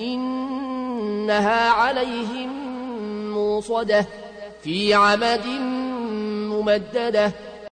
إنها عليهم موصدة في عمد ممددة